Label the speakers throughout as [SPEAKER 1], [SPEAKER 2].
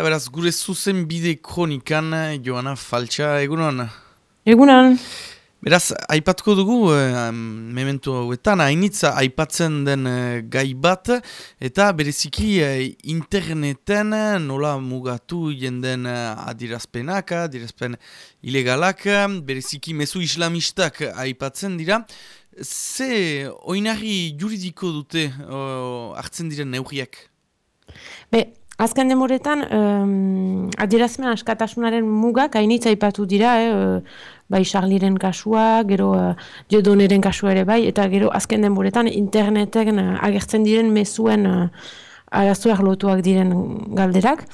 [SPEAKER 1] Eta beraz, gure zuzen bide kronikan, Joana Faltxa, egunon?
[SPEAKER 2] Egunon.
[SPEAKER 1] Beraz, aipatuko dugu, eh, mementu hauetan, hainitza aipatzen den eh, gai bat, eta bereziki eh, interneten nola mugatu jenden eh, adirazpenak, adirazpen ilegalak, bereziki mezu islamistak aipatzen dira. Ze oinari juridiko dute oh, hartzen diren neugriak?
[SPEAKER 2] Be, azken demoretan, um, adierazmen askatasunaren mugak hainitza aipatu dira, eh, bai Charliren kasua, gero uh, Diodoneren kasua ere bai, eta gero azken denboretan interneten uh, agertzen diren mezuen uh, arazoak lotuak diren galderak.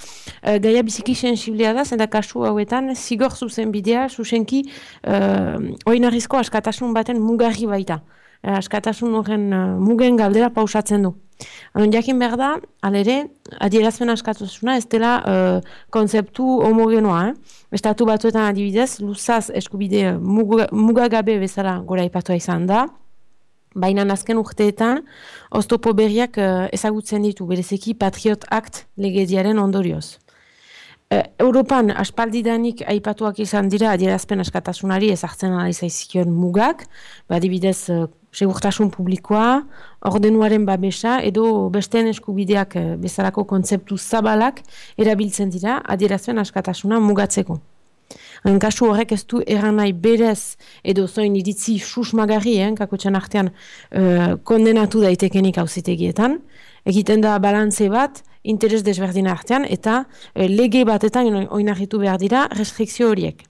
[SPEAKER 2] Uh, gaia biziki sensiblea da, zenta kasu hauetan, zigor zuzen bidea, zuzenki, uh, oinarrizko askatasun baten mugarri baita. Uh, askatasun horren uh, mugen galdera pausatzen du. Anon jakin behar da, alere, adierazpen askatasuna ez dela uh, konzeptu homogenoa. Eh? Estatu batzuetan adibidez, luzaz eskubide mugagabe bezala gora ipatua izan da, baina azken urteetan, oztopo berriak uh, ezagutzen ditu, berezeki Patriot Act legediaren ondorioz. Uh, Europan aspaldidanik aipatuak izan dira adierazpen askatasunari ezartzen alizaizkion mugak, ba, adibidez uh, segurtasun publikoa, ordenuaren babesa edo besteen eskubideak eh, bezalako kontzeptu zabalak erabiltzen dira adierazpen askatasuna mugatzeko. En kasu horrek ez du eran nahi berez edo zoin iritzi susmagarri, eh, kako artean uh, kondenatu daitekenik hauzitegietan, egiten da balantze bat, interes desberdin artean, eta uh, lege batetan oinarritu behar dira restrikzio horiek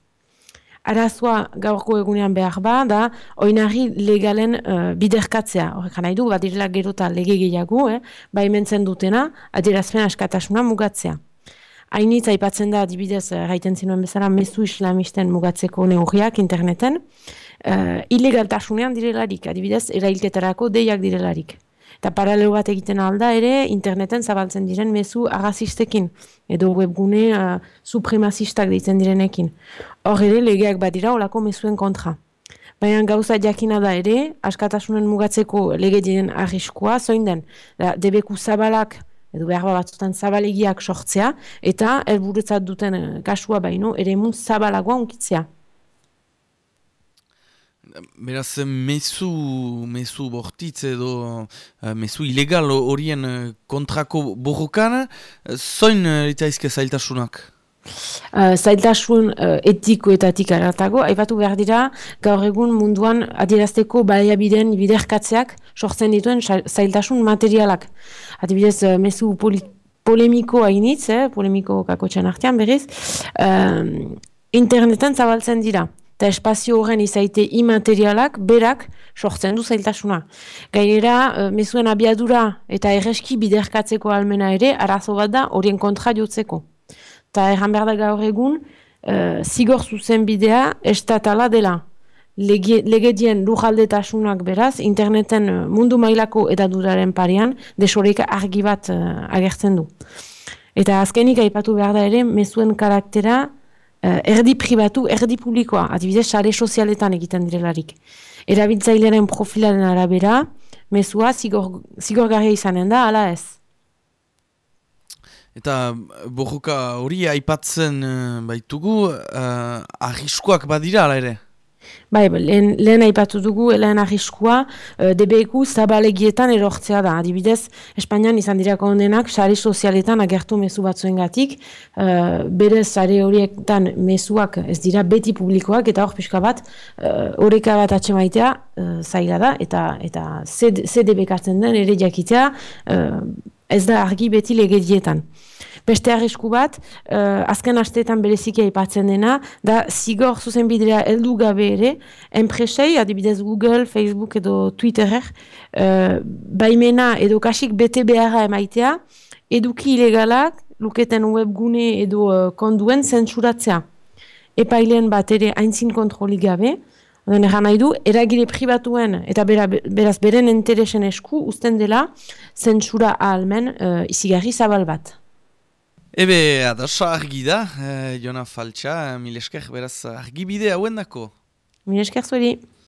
[SPEAKER 2] arazoa gaurko egunean behar ba, da oinarri legalen uh, biderkatzea. Horrek nahi du, bat direla gero eta lege gehiago, eh? ba dutena, adierazpen askatasuna mugatzea. Hainitza aipatzen da, adibidez, gaiten zinuen bezala, mezu islamisten mugatzeko neugriak interneten, uh, ilegaltasunean direlarik, adibidez, erailketarako deiak direlarik. Eta paralelo bat egiten alda ere, interneten zabaltzen diren mezu agazistekin, edo webgune uh, supremazistak ditzen direnekin. Hor ere, legeak badira olako mezuen kontra. Baina gauza jakina da ere, askatasunen mugatzeko lege diren arriskoa, zoin den, da, debeku zabalak, edo behar batzutan zabalegiak sortzea, eta helburutzat duten eh, kasua baino, ere mu zabalagoa unkitzea.
[SPEAKER 1] Beraz, mezu, mezu bortitz edo uh, mezu ilegal horien uh, kontrako borrokan, uh, zoin uh, eta izke zailtasunak?
[SPEAKER 2] Uh, zailtasun uh, etikoetatik aratago, aipatu behar dira, gaur egun munduan adierazteko baliabideen biderkatzeak sortzen dituen zailtasun materialak. Adibidez, uh, mezu polemiko hainitz, eh, polemiko kakotxan artean berriz, uh, internetan zabaltzen dira eta espazio horren izaite imaterialak berak sortzen du zailtasuna. Gainera, e, mezuen abiadura eta erreski biderkatzeko almena ere, arazo bat da horien kontra jotzeko. Eta erran behar da gaur egun, e, zigor zuzen bidea estatala dela. Lege, legedien lujaldetasunak beraz, interneten e, mundu mailako edaduraren parean, desoreka argi bat agertzen du. Eta azkenik aipatu behar da ere, mezuen karaktera erdi pribatu, erdi publikoa, adibidez, sare sozialetan egiten direlarik. Erabiltzaileren profilaren arabera, mezua zigor, zigorgarria izanen da, ala ez.
[SPEAKER 1] Eta borroka hori aipatzen uh, baitugu, uh, arriskoak badira, ala ere?
[SPEAKER 2] Bai, lehen, lehen aipatu dugu, lehen arriskua, uh, DBQ zabalegietan erortzea da. Adibidez, Espainian izan dirako ondenak, sare sozialetan agertu mezu batzuen gatik, uh, berez sare horietan mezuak ez dira beti publikoak, eta hor pixka bat, horreka uh, bat atxemaitea uh, zaila da, eta, eta ZDB kartzen den ere jakitea, uh, ez da argi beti legedietan. Beste arrisku bat, uh, azken asteetan bereziki aipatzen dena, da zigor zuzen bidea heldu gabe ere, enpresei, adibidez Google, Facebook edo Twitterer, uh, baimena edo kasik bete beharra emaitea, eduki ilegalak, luketen webgune edo uh, konduen zentsuratzea. Epailen bat ere haintzin kontroli gabe, Oden egan nahi du, eragire pribatuen eta bera, beraz beren interesen esku usten dela zentsura ahalmen uh, izigarri zabal bat.
[SPEAKER 1] Ebe, adosa argi da, eh, Jona Faltxa, milesker beraz argi bide hauen dako.
[SPEAKER 2] Milesker zueri.